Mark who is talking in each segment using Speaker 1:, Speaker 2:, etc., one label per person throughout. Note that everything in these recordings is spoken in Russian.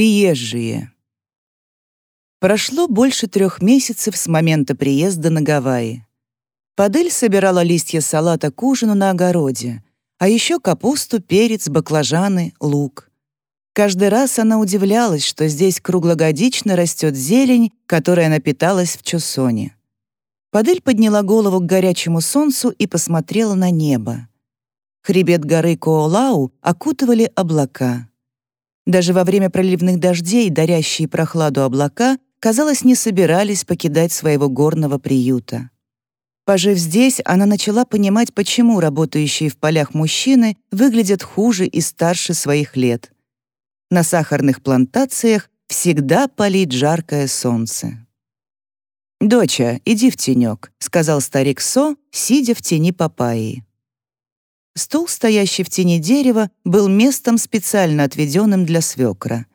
Speaker 1: Приезжие. Прошло больше трех месяцев с момента приезда на Гавайи. Падель собирала листья салата к ужину на огороде, а еще капусту, перец, баклажаны, лук. Каждый раз она удивлялась, что здесь круглогодично растет зелень, которой она питалась в Чусоне. Падель подняла голову к горячему солнцу и посмотрела на небо. Хребет горы Коолау окутывали облака. Даже во время проливных дождей, дарящие прохладу облака, казалось, не собирались покидать своего горного приюта. Пожив здесь, она начала понимать, почему работающие в полях мужчины выглядят хуже и старше своих лет. На сахарных плантациях всегда палит жаркое солнце. «Доча, иди в тенек», — сказал старик Со, сидя в тени папайи. Стул, стоящий в тени дерева, был местом, специально отведенным для свекра.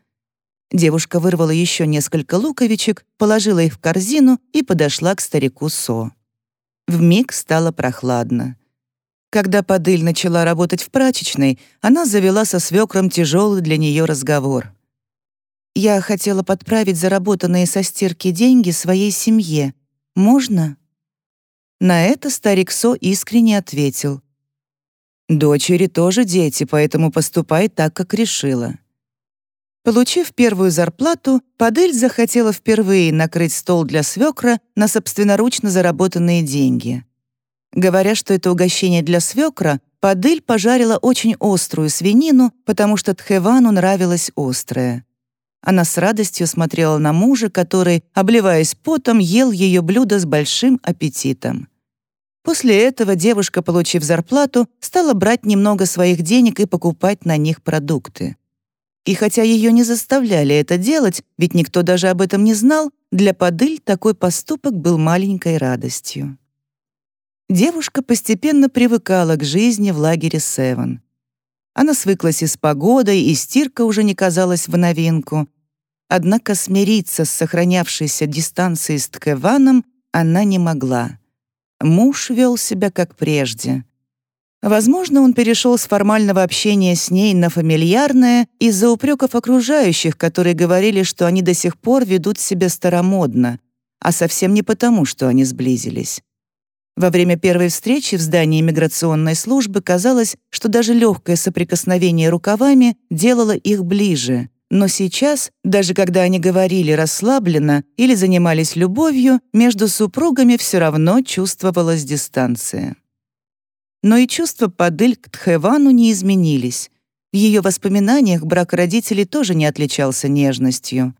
Speaker 1: Девушка вырвала еще несколько луковичек, положила их в корзину и подошла к старику Со. Вмиг стало прохладно. Когда Падыль начала работать в прачечной, она завела со свекром тяжелый для нее разговор. «Я хотела подправить заработанные со стирки деньги своей семье. Можно?» На это старик Со искренне ответил. Дочери тоже дети, поэтому поступай так, как решила. Получив первую зарплату, Падель захотела впервые накрыть стол для свекра на собственноручно заработанные деньги. Говоря, что это угощение для свекра, Падель пожарила очень острую свинину, потому что Тхевану нравилось острое. Она с радостью смотрела на мужа, который, обливаясь потом, ел ее блюдо с большим аппетитом. После этого девушка, получив зарплату, стала брать немного своих денег и покупать на них продукты. И хотя ее не заставляли это делать, ведь никто даже об этом не знал, для Падыль такой поступок был маленькой радостью. Девушка постепенно привыкала к жизни в лагере Севен. Она свыклась и с погодой, и стирка уже не казалась в новинку. Однако смириться с сохранявшейся дистанцией с Ткеваном она не могла. Муж вел себя как прежде. Возможно, он перешел с формального общения с ней на фамильярное из-за упреков окружающих, которые говорили, что они до сих пор ведут себя старомодно, а совсем не потому, что они сблизились. Во время первой встречи в здании миграционной службы казалось, что даже легкое соприкосновение рукавами делало их ближе, но сейчас, даже когда они говорили расслабленно или занимались любовью, между супругами все равно чувствовалась дистанция. Но и чувства Падыль к Тхевану не изменились. В ее воспоминаниях брак родителей тоже не отличался нежностью.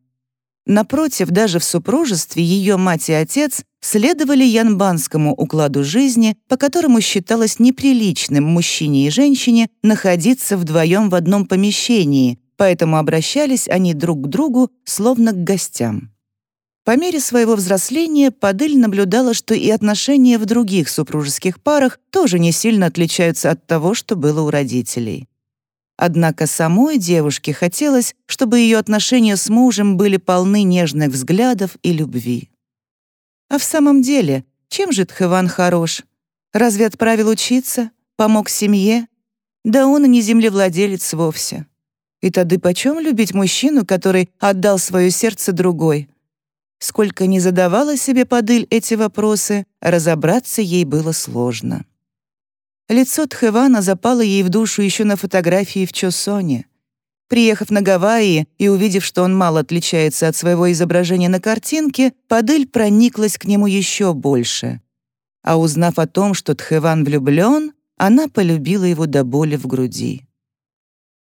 Speaker 1: Напротив, даже в супружестве ее мать и отец следовали янбанскому укладу жизни, по которому считалось неприличным мужчине и женщине находиться вдвоем в одном помещении, поэтому обращались они друг к другу, словно к гостям. По мере своего взросления Падыль наблюдала, что и отношения в других супружеских парах тоже не сильно отличаются от того, что было у родителей. Однако самой девушке хотелось, чтобы ее отношения с мужем были полны нежных взглядов и любви. А в самом деле, чем же Тхеван хорош? Разве отправил учиться? Помог семье? Да он и не землевладелец вовсе. И тады почем любить мужчину, который отдал свое сердце другой? Сколько ни задавала себе Падыль эти вопросы, разобраться ей было сложно. Лицо Тхевана запало ей в душу еще на фотографии в Чосоне. Приехав на Гавайи и увидев, что он мало отличается от своего изображения на картинке, Падыль прониклась к нему еще больше. А узнав о том, что Тхеван влюблен, она полюбила его до боли в груди.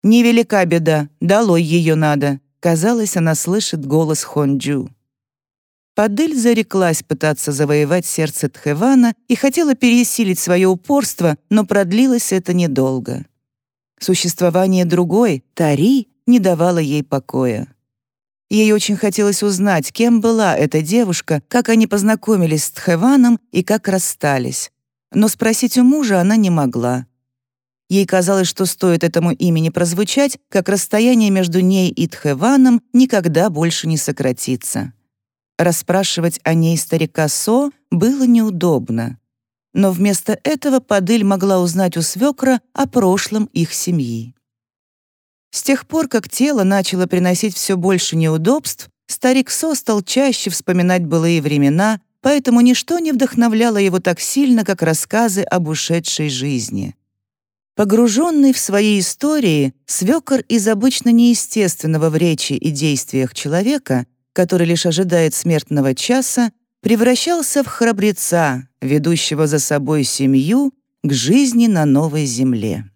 Speaker 1: «Невелика беда, долой ее надо», — казалось, она слышит голос Хонджу. Падыль зареклась пытаться завоевать сердце Тхевана и хотела пересилить свое упорство, но продлилось это недолго. Существование другой, Тари, не давало ей покоя. Ей очень хотелось узнать, кем была эта девушка, как они познакомились с Тхеваном и как расстались. Но спросить у мужа она не могла. Ей казалось, что стоит этому имени прозвучать, как расстояние между ней и Тхеваном никогда больше не сократится. Расспрашивать о ней старика Со было неудобно. Но вместо этого Падыль могла узнать у свекра о прошлом их семьи. С тех пор, как тело начало приносить все больше неудобств, старик Со стал чаще вспоминать былые времена, поэтому ничто не вдохновляло его так сильно, как рассказы об ушедшей жизни. Погруженный в свои истории, свекор из обычно неестественного в речи и действиях человека, который лишь ожидает смертного часа, превращался в храбреца, ведущего за собой семью к жизни на новой земле.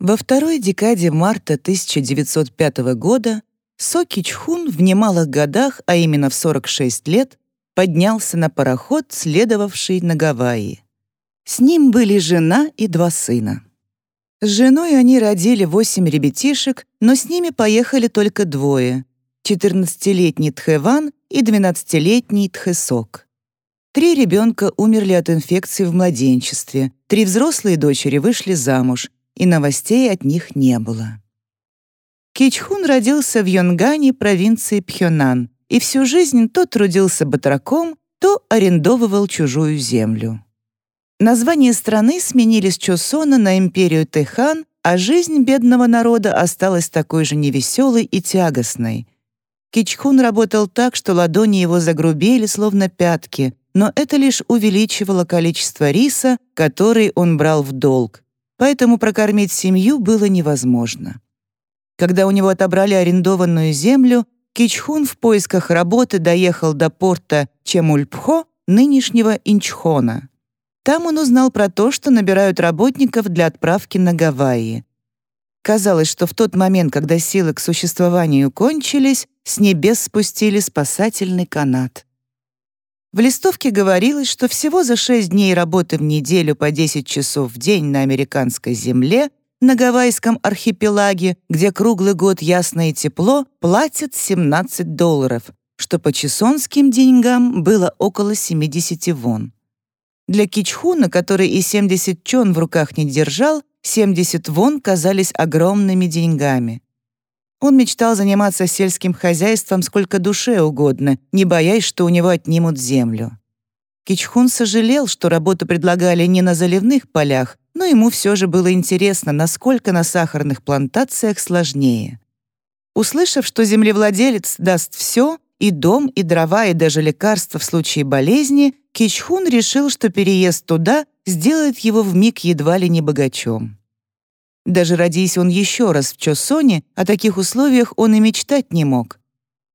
Speaker 1: Во второй декаде марта 1905 года Со Кичхун в немалых годах, а именно в 46 лет, поднялся на пароход, следовавший на Гавайи. С ним были жена и два сына. С женой они родили восемь ребятишек, но с ними поехали только двое — 14-летний Тхэван и 12-летний Тхэсок. Три ребенка умерли от инфекции в младенчестве, три взрослые дочери вышли замуж, и новостей от них не было. Кичхун родился в Йонгане, провинции Пхёнан, и всю жизнь то трудился батраком, то арендовывал чужую землю. Название страны сменили с Чосона на империю Тэхан, а жизнь бедного народа осталась такой же невеселой и тягостной. Кичхун работал так, что ладони его загрубели, словно пятки, но это лишь увеличивало количество риса, который он брал в долг, поэтому прокормить семью было невозможно. Когда у него отобрали арендованную землю, Кичхун в поисках работы доехал до порта Чемульпхо, нынешнего Инчхона. Там он узнал про то, что набирают работников для отправки на Гавайи. Казалось, что в тот момент, когда силы к существованию кончились, с небес спустили спасательный канат. В листовке говорилось, что всего за 6 дней работы в неделю по 10 часов в день на американской земле на Гавайском архипелаге, где круглый год ясно и тепло, платят 17 долларов, что по чесонским деньгам было около 70 вон. Для Кичхуна, который и 70 чон в руках не держал, 70 вон казались огромными деньгами. Он мечтал заниматься сельским хозяйством сколько душе угодно, не боясь, что у него отнимут землю. Кичхун сожалел, что работу предлагали не на заливных полях, но ему все же было интересно, насколько на сахарных плантациях сложнее. Услышав, что землевладелец даст все, и дом, и дрова, и даже лекарства в случае болезни, Кичхун решил, что переезд туда сделает его вмиг едва ли не богачом. Даже родись он еще раз в Чосоне, о таких условиях он и мечтать не мог.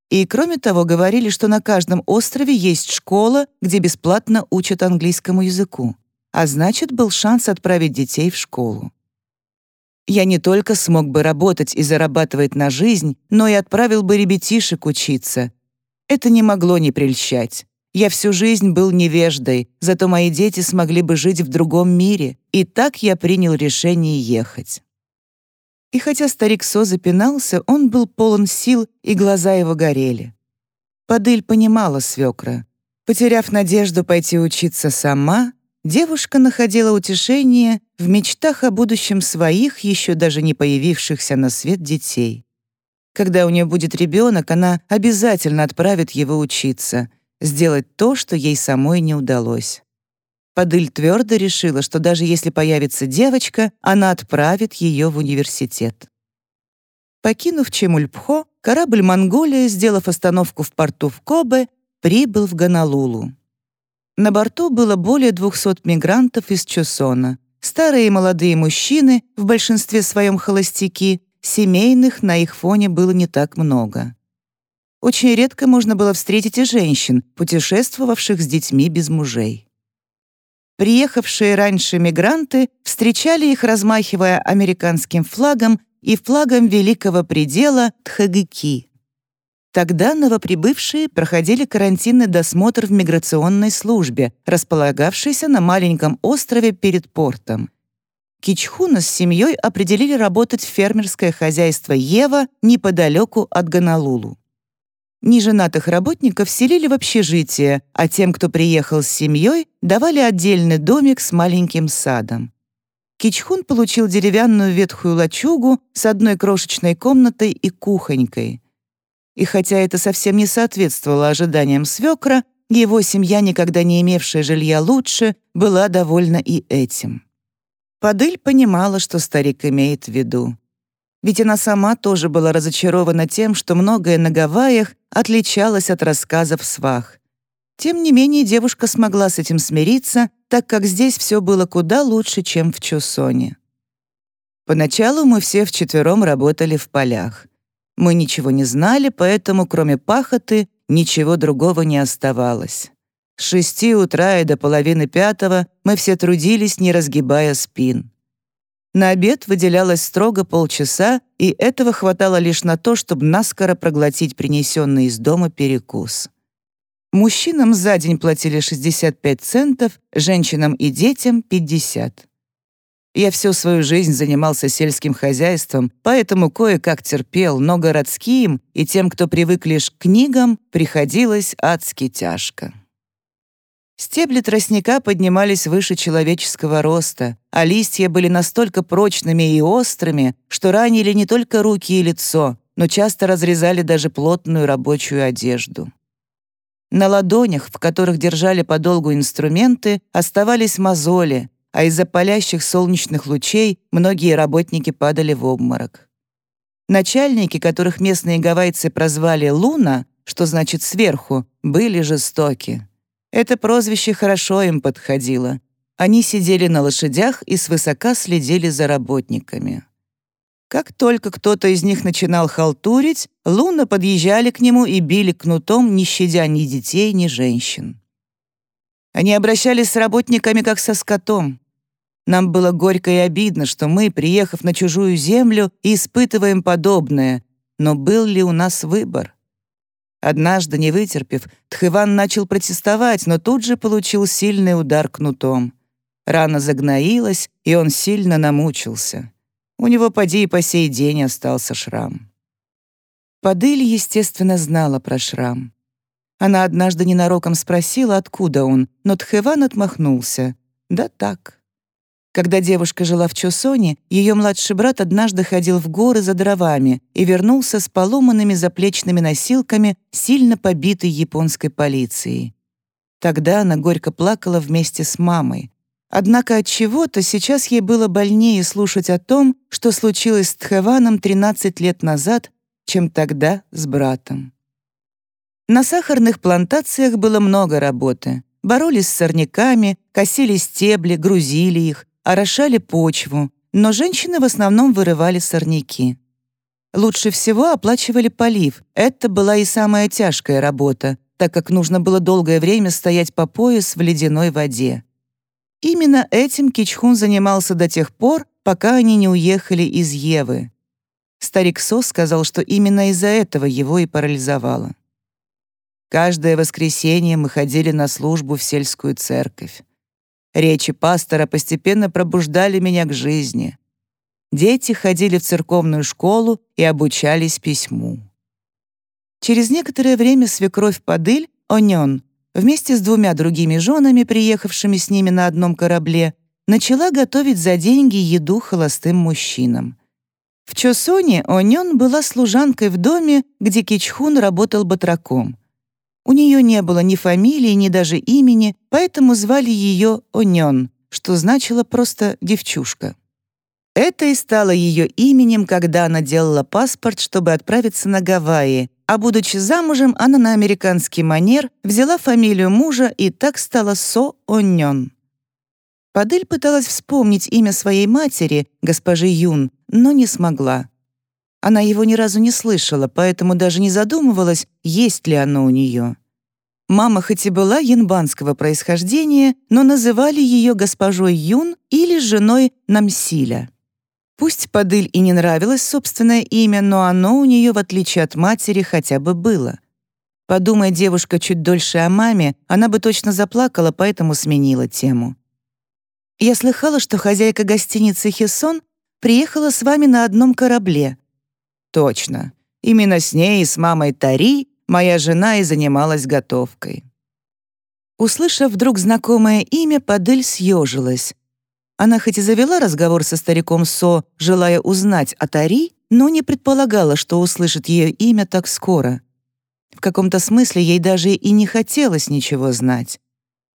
Speaker 1: И кроме того, говорили, что на каждом острове есть школа, где бесплатно учат английскому языку. А значит, был шанс отправить детей в школу. Я не только смог бы работать и зарабатывать на жизнь, но и отправил бы ребятишек учиться, это не могло не прельщать. Я всю жизнь был невеждой, зато мои дети смогли бы жить в другом мире, и так я принял решение ехать. И хотя старик Со запинался, он был полон сил, и глаза его горели. Падыль понимала свекра. Потеряв надежду пойти учиться сама, девушка находила утешение в мечтах о будущем своих, еще даже не появившихся на свет детей. Когда у нее будет ребенок, она обязательно отправит его учиться, сделать то, что ей самой не удалось. Падыль твердо решила, что даже если появится девочка, она отправит ее в университет. Покинув Чемульпхо, корабль «Монголия», сделав остановку в порту в Кобе, прибыл в Гонолулу. На борту было более 200 мигрантов из Чосона, старые и молодые мужчины, в большинстве своем холостяки, семейных на их фоне было не так много. Очень редко можно было встретить и женщин, путешествовавших с детьми без мужей. Приехавшие раньше мигранты встречали их, размахивая американским флагом и флагом Великого предела Тхагыки. Тогда новоприбывшие проходили карантинный досмотр в миграционной службе, располагавшейся на маленьком острове перед портом. Кичхуна с семьей определили работать в фермерское хозяйство Ева неподалеку от Гонолулу. Неженатых работников селили в общежитие, а тем, кто приехал с семьей, давали отдельный домик с маленьким садом. Кичхун получил деревянную ветхую лачугу с одной крошечной комнатой и кухонькой. И хотя это совсем не соответствовало ожиданиям свекра, его семья, никогда не имевшая жилья лучше, была довольна и этим. Падыль понимала, что старик имеет в виду. ведь она сама тоже была разочарована тем, что многое на Гавайях отличалось от рассказов свах. Тем не менее, девушка смогла с этим смириться, так как здесь все было куда лучше, чем в Чусоне. Поначалу мы все вчетвером работали в полях. Мы ничего не знали, поэтому кроме пахоты ничего другого не оставалось. С шести утра и до половины пятого мы все трудились, не разгибая спин. На обед выделялось строго полчаса, и этого хватало лишь на то, чтобы наскоро проглотить принесенный из дома перекус. Мужчинам за день платили 65 центов, женщинам и детям — 50. Я всю свою жизнь занимался сельским хозяйством, поэтому кое-как терпел, но городским и тем, кто привык лишь к книгам, приходилось адски тяжко. Стебли тростника поднимались выше человеческого роста, а листья были настолько прочными и острыми, что ранили не только руки и лицо, но часто разрезали даже плотную рабочую одежду. На ладонях, в которых держали подолгу инструменты, оставались мозоли, а из-за палящих солнечных лучей многие работники падали в обморок. Начальники, которых местные гавайцы прозвали «Луна», что значит «сверху», были жестоки. Это прозвище хорошо им подходило. Они сидели на лошадях и свысока следили за работниками. Как только кто-то из них начинал халтурить, луна подъезжали к нему и били кнутом, не щадя ни детей, ни женщин. Они обращались с работниками как со скотом. Нам было горько и обидно, что мы, приехав на чужую землю, испытываем подобное, но был ли у нас выбор? Однажды, не вытерпев, Тхыван начал протестовать, но тут же получил сильный удар кнутом. Рана загноилась, и он сильно намучился. У него поди и по сей день остался шрам. Падыль, естественно, знала про шрам. Она однажды ненароком спросила, откуда он, но Тхыван отмахнулся. «Да так». Когда девушка жила в Чосоне, ее младший брат однажды ходил в горы за дровами и вернулся с поломанными заплечными носилками, сильно побитой японской полицией. Тогда она горько плакала вместе с мамой. Однако от чего-то сейчас ей было больнее слушать о том, что случилось с Тхеваном 13 лет назад, чем тогда с братом. На сахарных плантациях было много работы. Боролись с сорняками, косили стебли, грузили их, орошали почву, но женщины в основном вырывали сорняки. Лучше всего оплачивали полив. Это была и самая тяжкая работа, так как нужно было долгое время стоять по пояс в ледяной воде. Именно этим Кичхун занимался до тех пор, пока они не уехали из Евы. Старик Сос сказал, что именно из-за этого его и парализовало. Каждое воскресенье мы ходили на службу в сельскую церковь. Речи пастора постепенно пробуждали меня к жизни. Дети ходили в церковную школу и обучались письму. Через некоторое время свекровь Падыль, Онён, вместе с двумя другими женами, приехавшими с ними на одном корабле, начала готовить за деньги еду холостым мужчинам. В Чосоне Онён была служанкой в доме, где Кичхун работал батраком. У нее не было ни фамилии, ни даже имени, поэтому звали ее Онён, что значило просто «девчушка». Это и стало ее именем, когда она делала паспорт, чтобы отправиться на Гавайи, а будучи замужем, она на американский манер взяла фамилию мужа и так стала Со Онён. Падыль пыталась вспомнить имя своей матери, госпожи Юн, но не смогла. Она его ни разу не слышала, поэтому даже не задумывалась, есть ли оно у нее. Мама хоть и была янбанского происхождения, но называли ее госпожой Юн или женой Намсиля. Пусть Падыль и не нравилось собственное имя, но оно у нее, в отличие от матери, хотя бы было. Подумая девушка чуть дольше о маме, она бы точно заплакала, поэтому сменила тему. «Я слыхала, что хозяйка гостиницы «Хессон» приехала с вами на одном корабле. Точно. Именно с ней и с мамой Тари моя жена и занималась готовкой. Услышав вдруг знакомое имя, Падель съежилась. Она хоть и завела разговор со стариком Со, желая узнать о Тари, но не предполагала, что услышит ее имя так скоро. В каком-то смысле ей даже и не хотелось ничего знать.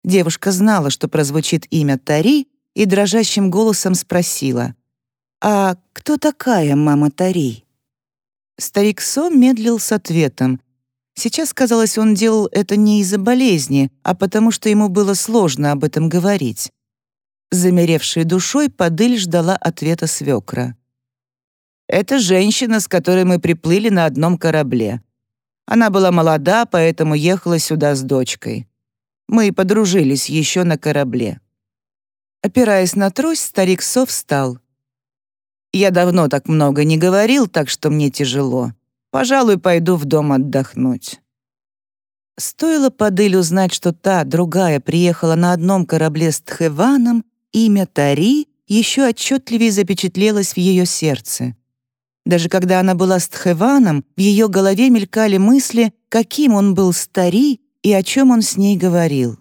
Speaker 1: Девушка знала, что прозвучит имя Тари, и дрожащим голосом спросила. «А кто такая мама Тари?» Старик Со медлил с ответом. Сейчас, казалось, он делал это не из-за болезни, а потому что ему было сложно об этом говорить. Замеревшей душой Падыль ждала ответа свекра. «Это женщина, с которой мы приплыли на одном корабле. Она была молода, поэтому ехала сюда с дочкой. Мы подружились еще на корабле». Опираясь на трость, старик Со встал. Я давно так много не говорил, так что мне тяжело. Пожалуй, пойду в дом отдохнуть». Стоило Падыль узнать, что та, другая, приехала на одном корабле с Тхеваном, имя Тари еще отчетливее запечатлелось в ее сердце. Даже когда она была с Тхеваном, в ее голове мелькали мысли, каким он был стари и о чем он с ней говорил.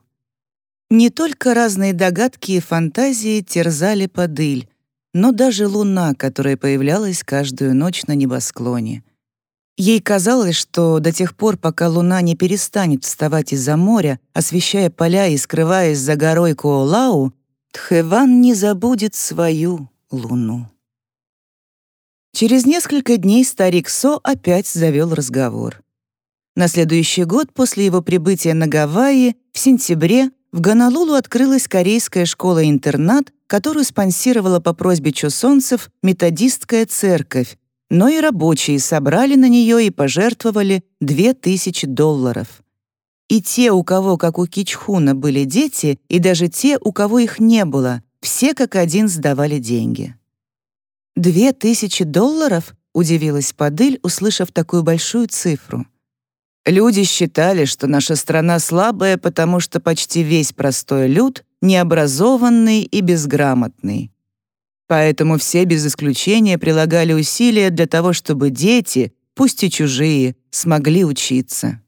Speaker 1: Не только разные догадки и фантазии терзали Падыль, но даже луна, которая появлялась каждую ночь на небосклоне. Ей казалось, что до тех пор, пока луна не перестанет вставать из-за моря, освещая поля и скрываясь за горой Коолау, Тхеван не забудет свою луну. Через несколько дней старик Со опять завел разговор. На следующий год после его прибытия на Гавайи в сентябре в Гонолулу открылась корейская школа-интернат, которую спонсировала по просьбе чусонцев методистская церковь, но и рабочие собрали на нее и пожертвовали 2000 долларов. И те, у кого, как у Кичхуна, были дети, и даже те, у кого их не было, все как один сдавали деньги. «Две тысячи долларов?» — удивилась Падыль, услышав такую большую цифру. Люди считали, что наша страна слабая, потому что почти весь простой люд необразованный и безграмотный. Поэтому все без исключения прилагали усилия для того, чтобы дети, пусть и чужие, смогли учиться.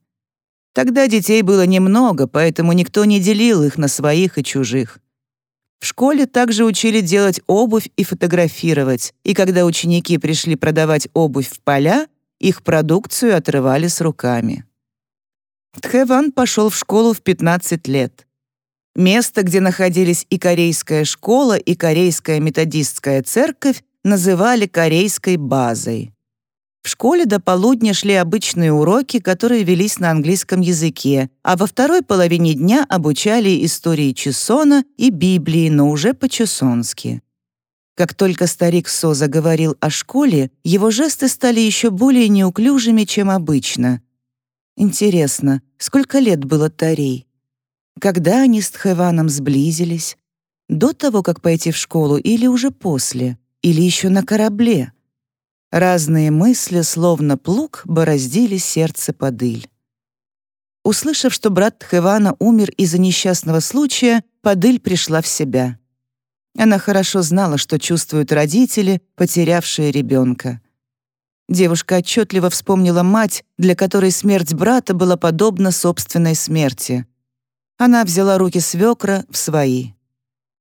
Speaker 1: Тогда детей было немного, поэтому никто не делил их на своих и чужих. В школе также учили делать обувь и фотографировать, и когда ученики пришли продавать обувь в поля, их продукцию отрывали с руками. Тхэван пошел в школу в 15 лет. Место, где находились и корейская школа, и корейская методистская церковь, называли корейской базой. В школе до полудня шли обычные уроки, которые велись на английском языке, а во второй половине дня обучали истории Чесона и Библии, но уже по-чесонски. Как только старик Со заговорил о школе, его жесты стали еще более неуклюжими, чем обычно. Интересно, сколько лет было Тарей? Когда они с Тхэваном сблизились? До того, как пойти в школу, или уже после? Или еще на корабле? Разные мысли, словно плуг, бороздили сердце Падыль. Услышав, что брат Тхэвана умер из-за несчастного случая, Падыль пришла в себя. Она хорошо знала, что чувствуют родители, потерявшие ребенка. Девушка отчетливо вспомнила мать, для которой смерть брата была подобна собственной смерти. Она взяла руки свекра в свои.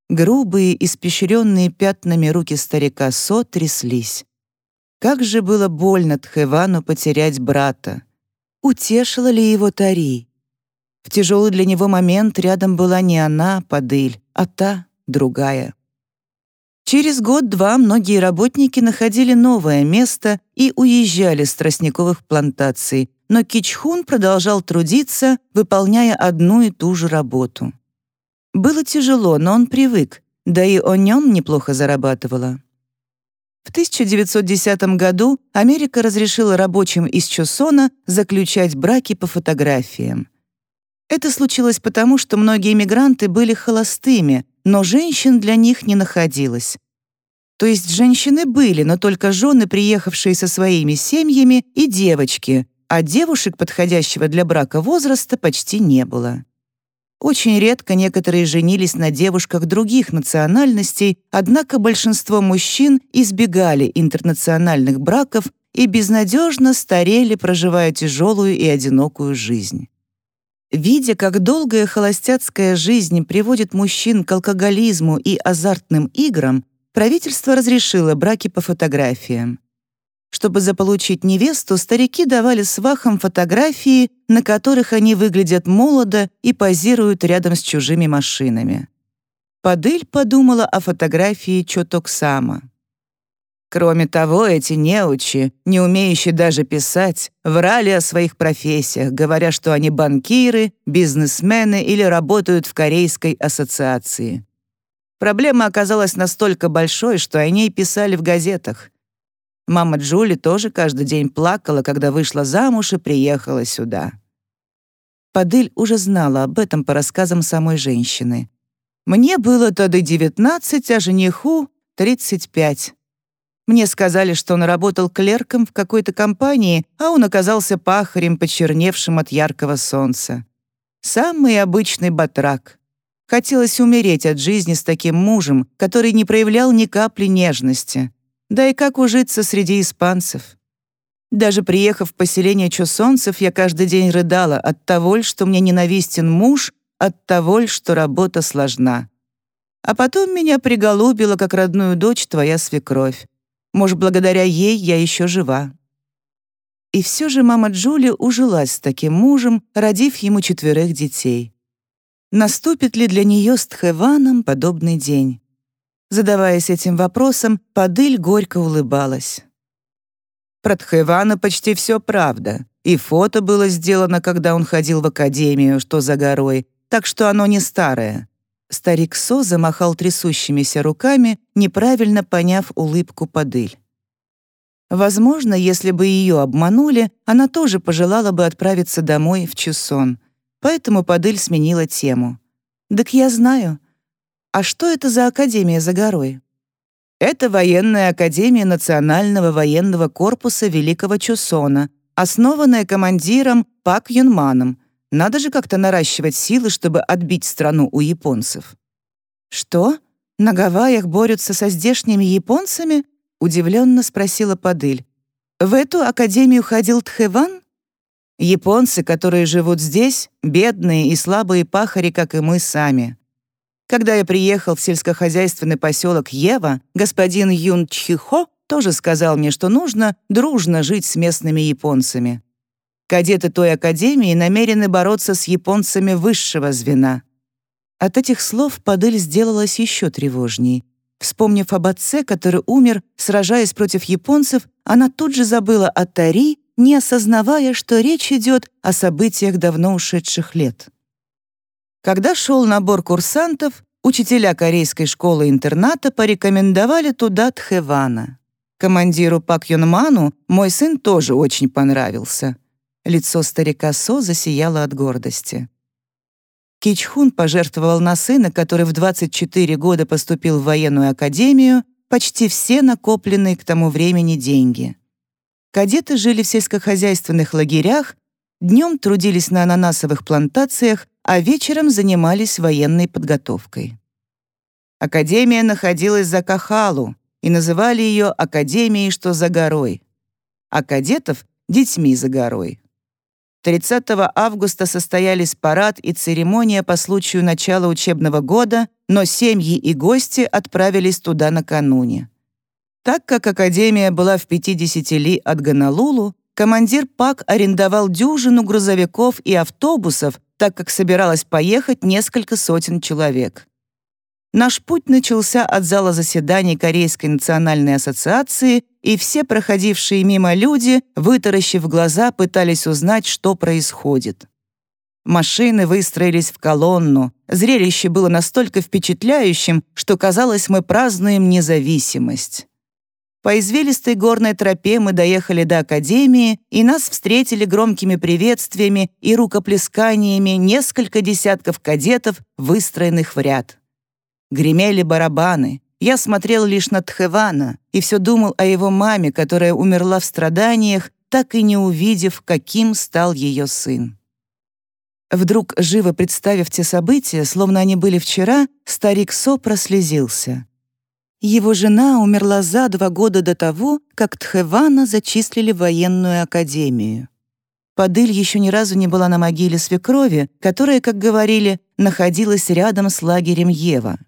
Speaker 1: Грубые, испещренные пятнами руки старика Со тряслись. Как же было больно Тхевану потерять брата. Утешила ли его Тари? В тяжелый для него момент рядом была не она, Падыль, а та, другая. Через год-два многие работники находили новое место и уезжали с тростниковых плантаций, но Кичхун продолжал трудиться, выполняя одну и ту же работу. Было тяжело, но он привык, да и о нем неплохо зарабатывала. В 1910 году Америка разрешила рабочим из Чосона заключать браки по фотографиям. Это случилось потому, что многие мигранты были холостыми, но женщин для них не находилось. То есть женщины были, но только жены, приехавшие со своими семьями, и девочки, а девушек, подходящего для брака возраста, почти не было. Очень редко некоторые женились на девушках других национальностей, однако большинство мужчин избегали интернациональных браков и безнадежно старели, проживая тяжелую и одинокую жизнь. Видя, как долгая холостяцкая жизнь приводит мужчин к алкоголизму и азартным играм, правительство разрешило браки по фотографиям. Чтобы заполучить невесту, старики давали свахам фотографии, на которых они выглядят молодо и позируют рядом с чужими машинами. Падыль подумала о фотографии Чотоксама. Кроме того, эти неучи, не умеющие даже писать, врали о своих профессиях, говоря, что они банкиры, бизнесмены или работают в Корейской ассоциации. Проблема оказалась настолько большой, что о ней писали в газетах. Мама Джули тоже каждый день плакала, когда вышла замуж и приехала сюда. Падыль уже знала об этом по рассказам самой женщины. «Мне было тогда 19, а жениху — 35. Мне сказали, что он работал клерком в какой-то компании, а он оказался пахарем, почерневшим от яркого солнца. Самый обычный батрак. Хотелось умереть от жизни с таким мужем, который не проявлял ни капли нежности. Да и как ужиться среди испанцев? Даже приехав в поселение чусонцев, я каждый день рыдала от того, что мне ненавистен муж, от того, что работа сложна. А потом меня приголубила, как родную дочь, твоя свекровь. Может, благодаря ей я еще жива. И все же мама Джули ужилась с таким мужем, родив ему четверых детей. Наступит ли для нее с Тхеваном подобный день? Задаваясь этим вопросом, Падыль горько улыбалась. Про Тхевана почти все правда. И фото было сделано, когда он ходил в академию, что за горой, так что оно не старое. Старик Со замахал трясущимися руками, неправильно поняв улыбку Падыль. Возможно, если бы ее обманули, она тоже пожелала бы отправиться домой в Чусон. Поэтому Падыль сменила тему. «Так я знаю. А что это за академия за горой?» «Это военная академия Национального военного корпуса Великого Чусона, основанная командиром Пак Юнманом, надо же как-то наращивать силы, чтобы отбить страну у японцев. «Что? На Гавайях борются со здешними японцами?» — удивленно спросила Падыль. «В эту академию ходил Тхэван?» «Японцы, которые живут здесь, бедные и слабые пахари, как и мы сами. Когда я приехал в сельскохозяйственный поселок Ева, господин Юн Чхихо тоже сказал мне, что нужно дружно жить с местными японцами. Кадеты той академии намерены бороться с японцами высшего звена. От этих слов Падель сделалась еще тревожней. Вспомнив об отце, который умер, сражаясь против японцев, она тут же забыла о Тари, не осознавая, что речь идет о событиях давно ушедших лет. Когда шел набор курсантов, учителя корейской школы-интерната порекомендовали туда Тхэвана. Командиру Пак Юнману мой сын тоже очень понравился. Лицо старика Со засияло от гордости. Кичхун пожертвовал на сына, который в 24 года поступил в военную академию, почти все накопленные к тому времени деньги. Кадеты жили в сельскохозяйственных лагерях, днем трудились на ананасовых плантациях, а вечером занимались военной подготовкой. Академия находилась за Кахалу, и называли ее «Академией, что за горой», а кадетов — «детьми за горой». 30 августа состоялись парад и церемония по случаю начала учебного года, но семьи и гости отправились туда накануне. Так как Академия была в 50 ли от Гонолулу, командир ПАК арендовал дюжину грузовиков и автобусов, так как собиралось поехать несколько сотен человек. Наш путь начался от зала заседаний Корейской национальной ассоциации, и все проходившие мимо люди, вытаращив глаза, пытались узнать, что происходит. Машины выстроились в колонну. Зрелище было настолько впечатляющим, что казалось, мы празднуем независимость. По извилистой горной тропе мы доехали до Академии, и нас встретили громкими приветствиями и рукоплесканиями несколько десятков кадетов, выстроенных в ряд. Гремели барабаны. Я смотрел лишь на Тхевана и все думал о его маме, которая умерла в страданиях, так и не увидев, каким стал ее сын. Вдруг, живо представив те события, словно они были вчера, старик Со прослезился. Его жена умерла за два года до того, как Тхевана зачислили в военную академию. Падыль еще ни разу не была на могиле свекрови, которая, как говорили, находилась рядом с лагерем Ева.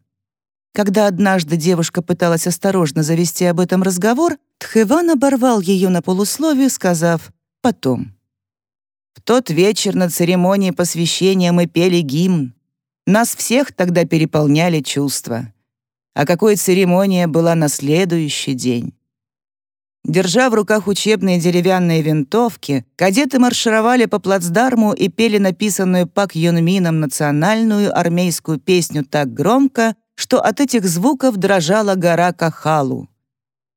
Speaker 1: Когда однажды девушка пыталась осторожно завести об этом разговор, Тхеван оборвал ее на полусловие, сказав «потом». В тот вечер на церемонии посвящения мы пели гимн. Нас всех тогда переполняли чувства. А какой церемония была на следующий день? Держа в руках учебные деревянные винтовки, кадеты маршировали по плацдарму и пели написанную Пак Юнмином национальную армейскую песню так громко, что от этих звуков дрожала гора Кахалу.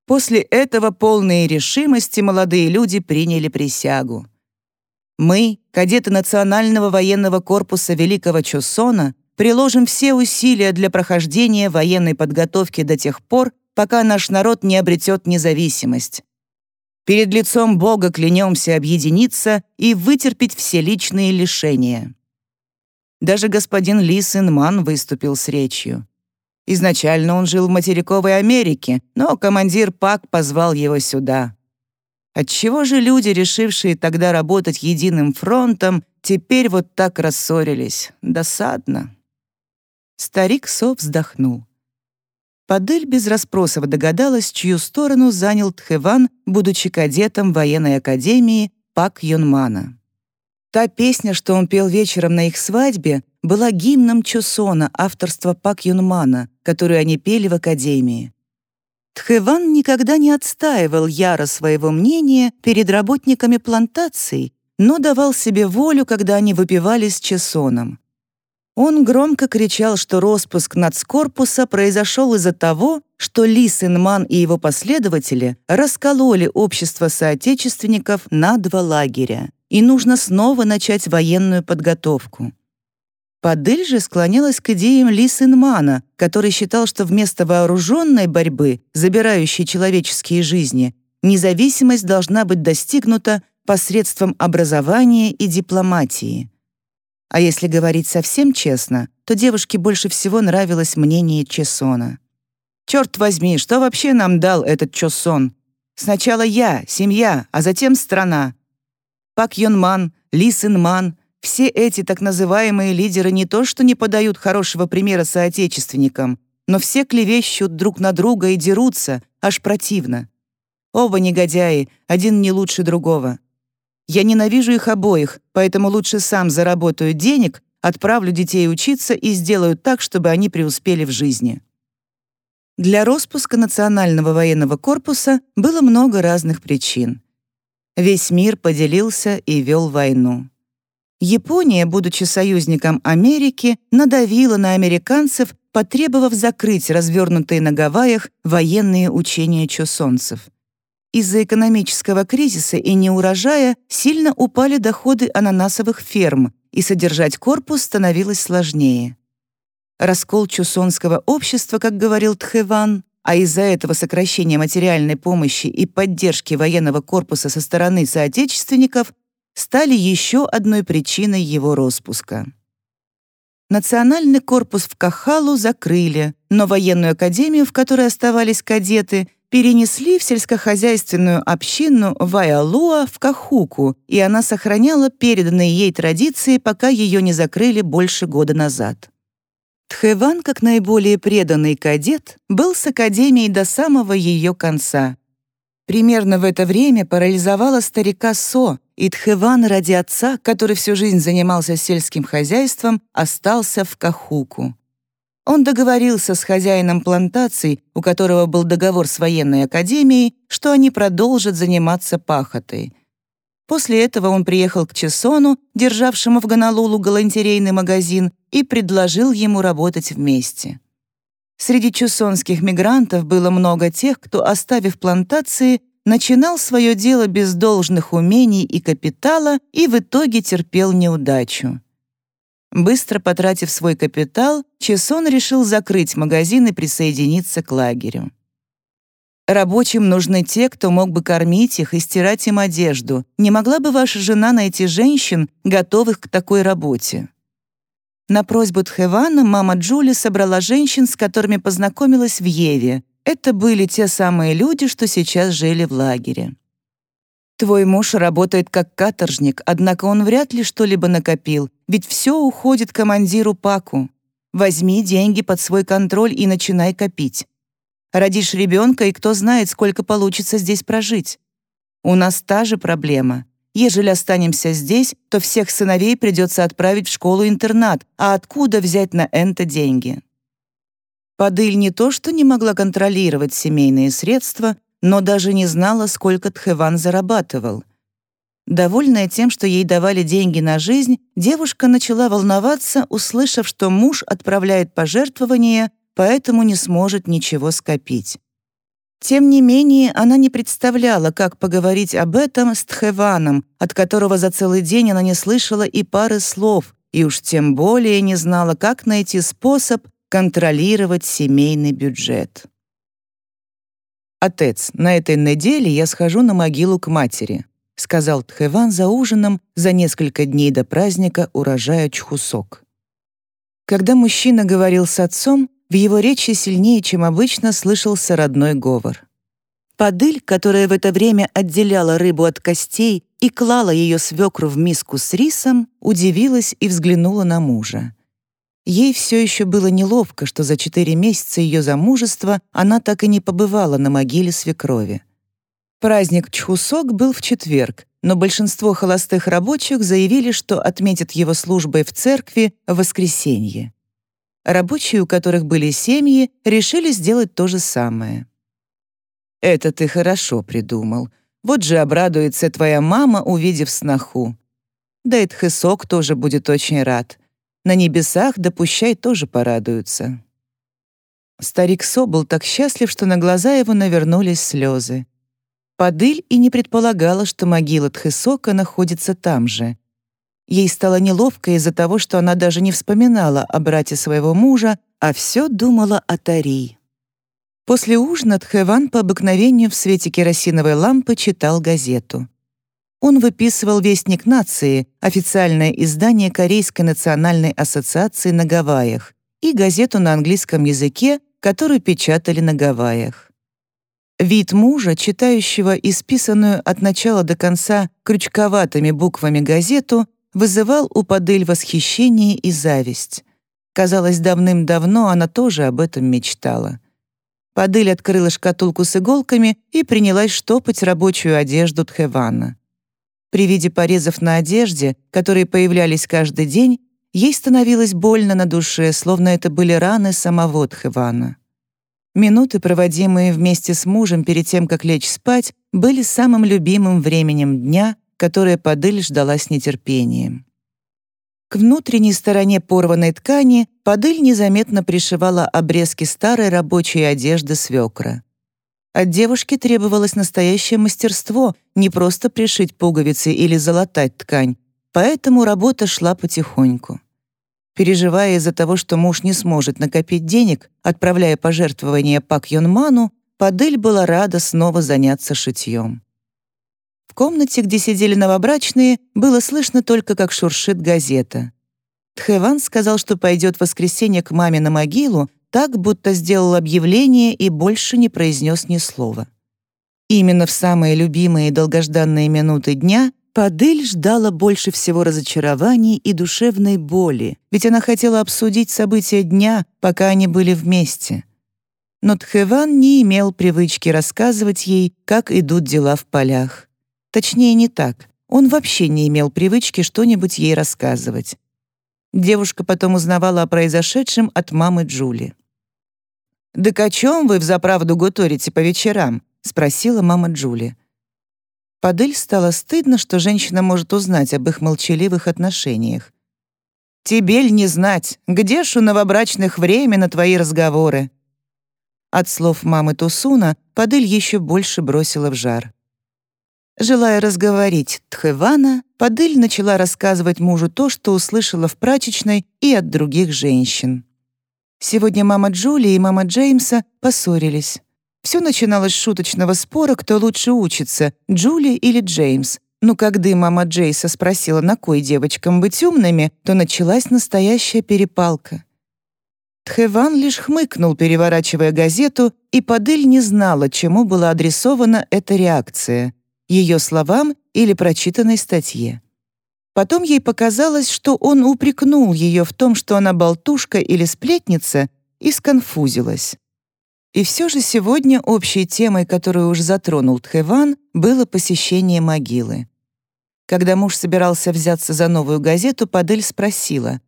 Speaker 1: После этого полные решимости молодые люди приняли присягу. Мы, кадеты Национального военного корпуса Великого Чусона, приложим все усилия для прохождения военной подготовки до тех пор, пока наш народ не обретет независимость. Перед лицом Бога клянемся объединиться и вытерпеть все личные лишения. Даже господин Ли Синман выступил с речью. Изначально он жил в материковой Америке, но командир ПАК позвал его сюда. Отчего же люди, решившие тогда работать единым фронтом, теперь вот так рассорились? Досадно. Старик Со вздохнул. Падыль без расспросов догадалась, чью сторону занял Тхэван, будучи кадетом военной академии Пак Юнмана. Та песня, что он пел вечером на их свадьбе, была гимном Чосона авторства Пак Юнмана, которую они пели в академии. Тхэван никогда не отстаивал яро своего мнения перед работниками плантаций, но давал себе волю, когда они выпивали с Чесоном. Он громко кричал, что распуск нацкорпуса произошел из-за того, что Ли Синман и его последователи раскололи общество соотечественников на два лагеря, и нужно снова начать военную подготовку. Падыль же склонялась к идеям Ли Синмана, который считал, что вместо вооруженной борьбы, забирающей человеческие жизни, независимость должна быть достигнута посредством образования и дипломатии. А если говорить совсем честно, то девушке больше всего нравилось мнение Чесона. «Черт возьми, что вообще нам дал этот Чосон? Сначала я, семья, а затем страна. Пак Йонман, Ли Синман — все эти так называемые лидеры не то что не подают хорошего примера соотечественникам, но все клевещут друг на друга и дерутся, аж противно. Оба негодяи, один не лучше другого. Я ненавижу их обоих, поэтому лучше сам заработаю денег, отправлю детей учиться и сделаю так, чтобы они преуспели в жизни. Для распуска Национального военного корпуса было много разных причин. Весь мир поделился и вел войну. Япония, будучи союзником Америки, надавила на американцев, потребовав закрыть развернутые на Гавайях военные учения чосонцев. Из-за экономического кризиса и неурожая сильно упали доходы ананасовых ферм, и содержать корпус становилось сложнее. Раскол чусонского общества, как говорил Тхэван, а из-за этого сокращение материальной помощи и поддержки военного корпуса со стороны соотечественников стали еще одной причиной его распуска. Национальный корпус в Кахалу закрыли, но военную академию, в которой оставались кадеты, перенесли в сельскохозяйственную общину Вайалуа в Кахуку, и она сохраняла переданные ей традиции, пока ее не закрыли больше года назад. Тхэван, как наиболее преданный кадет, был с академией до самого ее конца. Примерно в это время парализовала старика Со, и Тхэван ради отца, который всю жизнь занимался сельским хозяйством, остался в Кахуку. Он договорился с хозяином плантаций, у которого был договор с военной академией, что они продолжат заниматься пахотой. После этого он приехал к Чесону, державшему в Гонолулу галантерейный магазин, и предложил ему работать вместе. Среди чусонских мигрантов было много тех, кто, оставив плантации, начинал свое дело без должных умений и капитала и в итоге терпел неудачу. Быстро потратив свой капитал, Чесон решил закрыть магазин и присоединиться к лагерю. Рабочим нужны те, кто мог бы кормить их и стирать им одежду. Не могла бы ваша жена найти женщин, готовых к такой работе? На просьбу Тхевана мама Джули собрала женщин, с которыми познакомилась в Еве. Это были те самые люди, что сейчас жили в лагере. Твой муж работает как каторжник, однако он вряд ли что-либо накопил, ведь все уходит командиру Паку. Возьми деньги под свой контроль и начинай копить. Родишь ребенка, и кто знает, сколько получится здесь прожить. У нас та же проблема. Ежели останемся здесь, то всех сыновей придется отправить в школу-интернат, а откуда взять на это деньги? Падыль не то что не могла контролировать семейные средства, но даже не знала, сколько Тхэван зарабатывал. Довольная тем, что ей давали деньги на жизнь, девушка начала волноваться, услышав, что муж отправляет пожертвования, поэтому не сможет ничего скопить. Тем не менее, она не представляла, как поговорить об этом с Тхеваном, от которого за целый день она не слышала и пары слов, и уж тем более не знала, как найти способ контролировать семейный бюджет. «Отец, на этой неделе я схожу на могилу к матери», сказал Тхэван за ужином за несколько дней до праздника урожая Чхусок. Когда мужчина говорил с отцом, в его речи сильнее, чем обычно, слышался родной говор. Падыль, которая в это время отделяла рыбу от костей и клала ее свекру в миску с рисом, удивилась и взглянула на мужа. Ей все еще было неловко, что за четыре месяца ее замужества она так и не побывала на могиле свекрови. Праздник Чхусок был в четверг, но большинство холостых рабочих заявили, что отметят его службой в церкви в воскресенье. Рабочие, у которых были семьи, решили сделать то же самое. «Это ты хорошо придумал. Вот же обрадуется твоя мама, увидев сноху. Да и Тхесок тоже будет очень рад. На небесах допущай тоже порадуются». Старик Со был так счастлив, что на глаза его навернулись слезы. Падыль и не предполагала, что могила Тхесока находится там же. Ей стало неловко из-за того, что она даже не вспоминала о брате своего мужа, а все думала о Тари. После ужина Тхэван по обыкновению в свете керосиновой лампы читал газету. Он выписывал «Вестник нации», официальное издание Корейской национальной ассоциации на Гавайях, и газету на английском языке, которую печатали на Гавайях. Вид мужа, читающего исписанную от начала до конца крючковатыми буквами газету, вызывал у Падыль восхищение и зависть. Казалось, давным-давно она тоже об этом мечтала. Падыль открыла шкатулку с иголками и принялась штопать рабочую одежду Тхевана. При виде порезов на одежде, которые появлялись каждый день, ей становилось больно на душе, словно это были раны самого Тхевана. Минуты, проводимые вместе с мужем перед тем, как лечь спать, были самым любимым временем дня, которое Падыль ждала с нетерпением. К внутренней стороне порванной ткани Падыль незаметно пришивала обрезки старой рабочей одежды свекра. От девушки требовалось настоящее мастерство, не просто пришить пуговицы или залатать ткань, поэтому работа шла потихоньку. Переживая из-за того, что муж не сможет накопить денег, отправляя пожертвования Пак Йон Ману, Падыль была рада снова заняться шитьем. В комнате, где сидели новобрачные, было слышно только, как шуршит газета. Тхэван сказал, что пойдет в воскресенье к маме на могилу, так, будто сделал объявление и больше не произнес ни слова. Именно в самые любимые и долгожданные минуты дня Падель ждала больше всего разочарований и душевной боли, ведь она хотела обсудить события дня, пока они были вместе. Но Тхеван не имел привычки рассказывать ей, как идут дела в полях. Точнее, не так. Он вообще не имел привычки что-нибудь ей рассказывать. Девушка потом узнавала о произошедшем от мамы Джули. «Так о чем вы взаправду готовите по вечерам?» — спросила мама Джули. Падель стало стыдно, что женщина может узнать об их молчаливых отношениях. «Тебе ль не знать, где ж у новобрачных время на твои разговоры?» От слов мамы Тусуна Падель еще больше бросила в жар. Желая разговорить Тхевана, Падель начала рассказывать мужу то, что услышала в прачечной и от других женщин. Сегодня мама Джули и мама Джеймса поссорились. Все начиналось с шуточного спора, кто лучше учится, Джули или Джеймс. Но когда мама Джейса спросила, на кой девочкам быть умными, то началась настоящая перепалка. Тхеван лишь хмыкнул, переворачивая газету, и Падыль не знала, чему была адресована эта реакция — ее словам или прочитанной статье. Потом ей показалось, что он упрекнул ее в том, что она болтушка или сплетница, и сконфузилась. И все же сегодня общей темой, которую уж затронул Тхэван, было посещение могилы. Когда муж собирался взяться за новую газету, Падель спросила,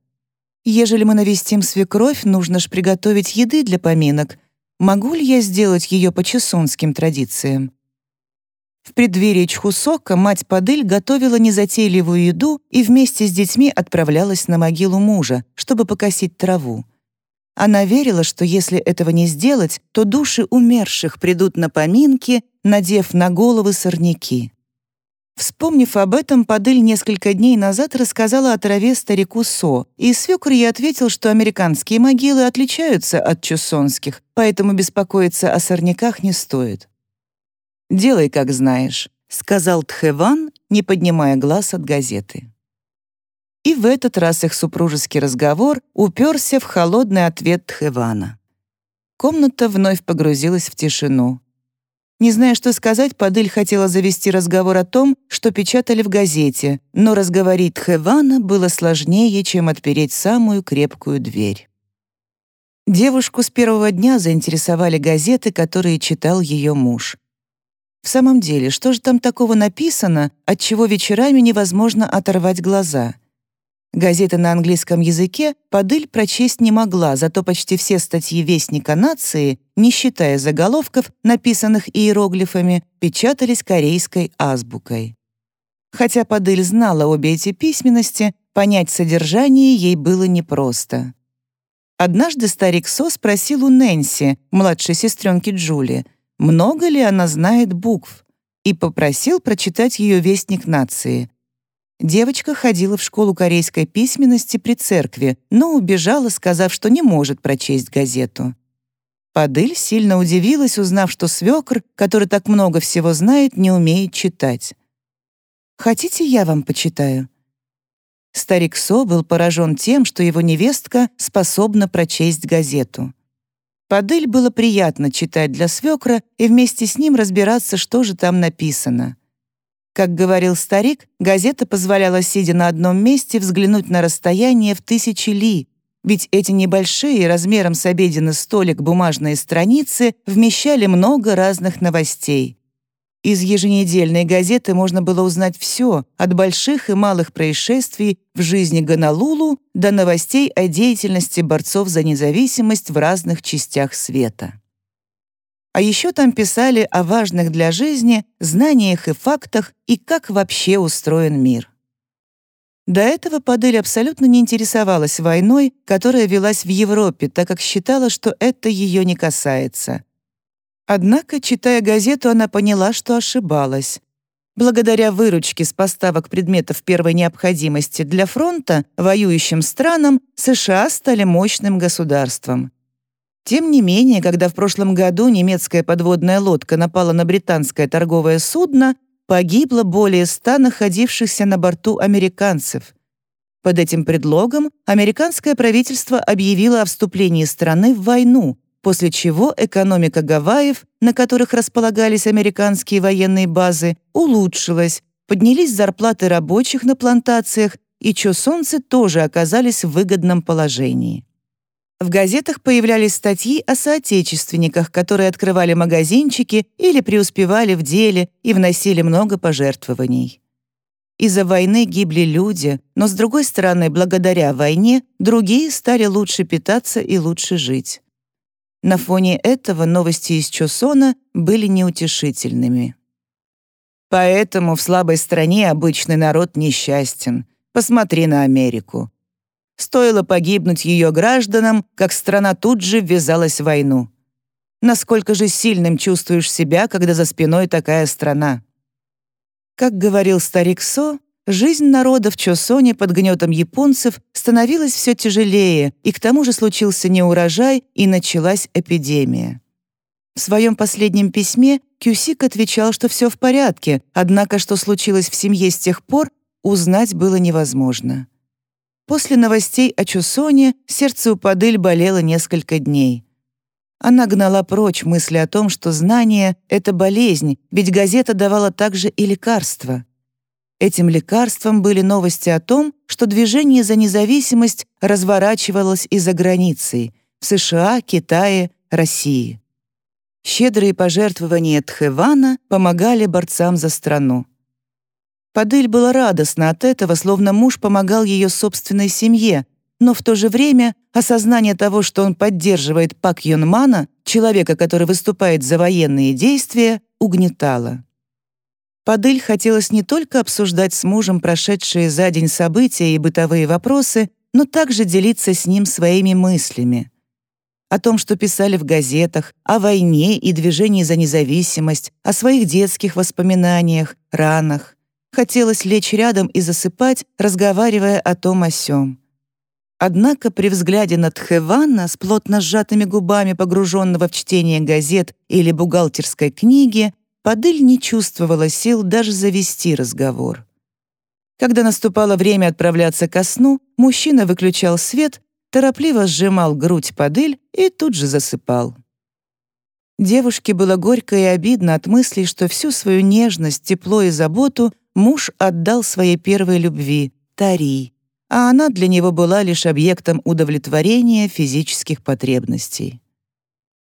Speaker 1: «Ежели мы навестим свекровь, нужно ж приготовить еды для поминок. могу ли я сделать ее по чесонским традициям. В преддверии Чхусока мать Падыль готовила незатейливую еду и вместе с детьми отправлялась на могилу мужа, чтобы покосить траву. Она верила, что если этого не сделать, то души умерших придут на поминки, надев на головы сорняки. Вспомнив об этом, Падыль несколько дней назад рассказала о траве старику Со, и свекр ей ответил, что американские могилы отличаются от чусонских, поэтому беспокоиться о сорняках не стоит. «Делай, как знаешь», — сказал Тхеван, не поднимая глаз от газеты. И в этот раз их супружеский разговор уперся в холодный ответ Тхевана. Комната вновь погрузилась в тишину. Не зная, что сказать, Падыль хотела завести разговор о том, что печатали в газете, но разговорить Тхевана было сложнее, чем отпереть самую крепкую дверь. Девушку с первого дня заинтересовали газеты, которые читал ее муж. В самом деле, что же там такого написано, от чего вечерами невозможно оторвать глаза? Газеты на английском языке Падыль прочесть не могла, зато почти все статьи Вестника нации, не считая заголовков, написанных иероглифами, печатались корейской азбукой. Хотя Падыль знала обе эти письменности, понять содержание ей было непросто. Однажды старик Со спросил у Нэнси, младшей сестренки Джули, много ли она знает букв, и попросил прочитать ее «Вестник нации». Девочка ходила в школу корейской письменности при церкви, но убежала, сказав, что не может прочесть газету. Падыль сильно удивилась, узнав, что свекр, который так много всего знает, не умеет читать. «Хотите, я вам почитаю?» Старик Со был поражен тем, что его невестка способна прочесть газету. Падыль было приятно читать для свекра и вместе с ним разбираться, что же там написано. Как говорил старик, газета позволяла, сидя на одном месте, взглянуть на расстояние в тысячи ли, ведь эти небольшие, размером с обеденный столик бумажные страницы вмещали много разных новостей. Из еженедельной газеты можно было узнать все, от больших и малых происшествий в жизни Гонолулу до новостей о деятельности борцов за независимость в разных частях света. А еще там писали о важных для жизни знаниях и фактах и как вообще устроен мир. До этого Падель абсолютно не интересовалась войной, которая велась в Европе, так как считала, что это ее не касается. Однако, читая газету, она поняла, что ошибалась. Благодаря выручке с поставок предметов первой необходимости для фронта воюющим странам США стали мощным государством. Тем не менее, когда в прошлом году немецкая подводная лодка напала на британское торговое судно, погибло более ста находившихся на борту американцев. Под этим предлогом американское правительство объявило о вступлении страны в войну, после чего экономика Гавайев, на которых располагались американские военные базы, улучшилась, поднялись зарплаты рабочих на плантациях, и чосонцы тоже оказались в выгодном положении. В газетах появлялись статьи о соотечественниках, которые открывали магазинчики или преуспевали в деле и вносили много пожертвований. Из-за войны гибли люди, но, с другой стороны, благодаря войне другие стали лучше питаться и лучше жить. На фоне этого новости из Чосона были неутешительными. Поэтому в слабой стране обычный народ несчастен. Посмотри на Америку. Стоило погибнуть ее гражданам, как страна тут же ввязалась в войну. Насколько же сильным чувствуешь себя, когда за спиной такая страна? Как говорил старик Со, Жизнь народа в Чосоне под гнетом японцев становилась все тяжелее, и к тому же случился неурожай и началась эпидемия. В своем последнем письме Кюсик отвечал, что все в порядке, однако что случилось в семье с тех пор, узнать было невозможно. После новостей о Чусоне сердце у Падыль болело несколько дней. Она гнала прочь мысли о том, что знание — это болезнь, ведь газета давала также и лекарства. Этим лекарством были новости о том, что движение за независимость разворачивалось и за границей — в США, Китае, России. Щедрые пожертвования Тхевана помогали борцам за страну. Падыль была радостна от этого, словно муж помогал ее собственной семье, но в то же время осознание того, что он поддерживает Пак Юнмана, человека, который выступает за военные действия, угнетало. Падыль хотелось не только обсуждать с мужем прошедшие за день события и бытовые вопросы, но также делиться с ним своими мыслями. О том, что писали в газетах, о войне и движении за независимость, о своих детских воспоминаниях, ранах. Хотелось лечь рядом и засыпать, разговаривая о том о сём. Однако при взгляде на Тхевана с плотно сжатыми губами, погруженного в чтение газет или бухгалтерской книги, Падыль не чувствовала сил даже завести разговор. Когда наступало время отправляться ко сну, мужчина выключал свет, торопливо сжимал грудь Падыль и тут же засыпал. Девушке было горько и обидно от мысли, что всю свою нежность, тепло и заботу муж отдал своей первой любви — Тари, а она для него была лишь объектом удовлетворения физических потребностей.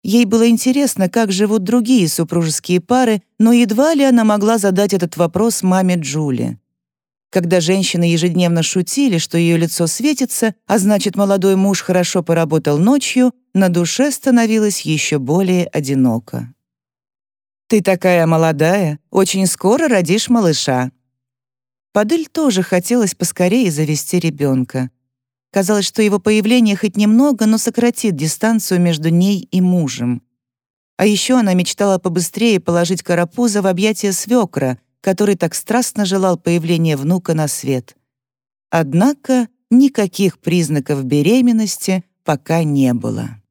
Speaker 1: Ей было интересно, как живут другие супружеские пары, но едва ли она могла задать этот вопрос маме Джули. Когда женщины ежедневно шутили, что ее лицо светится, а значит, молодой муж хорошо поработал ночью, на душе становилось еще более одиноко. «Ты такая молодая, очень скоро родишь малыша». Падыль тоже хотелось поскорее завести ребенка. Казалось, что его появление хоть немного, но сократит дистанцию между ней и мужем. А еще она мечтала побыстрее положить Карапуза в объятия свекра, который так страстно желал появления внука на свет. Однако никаких признаков беременности пока не было.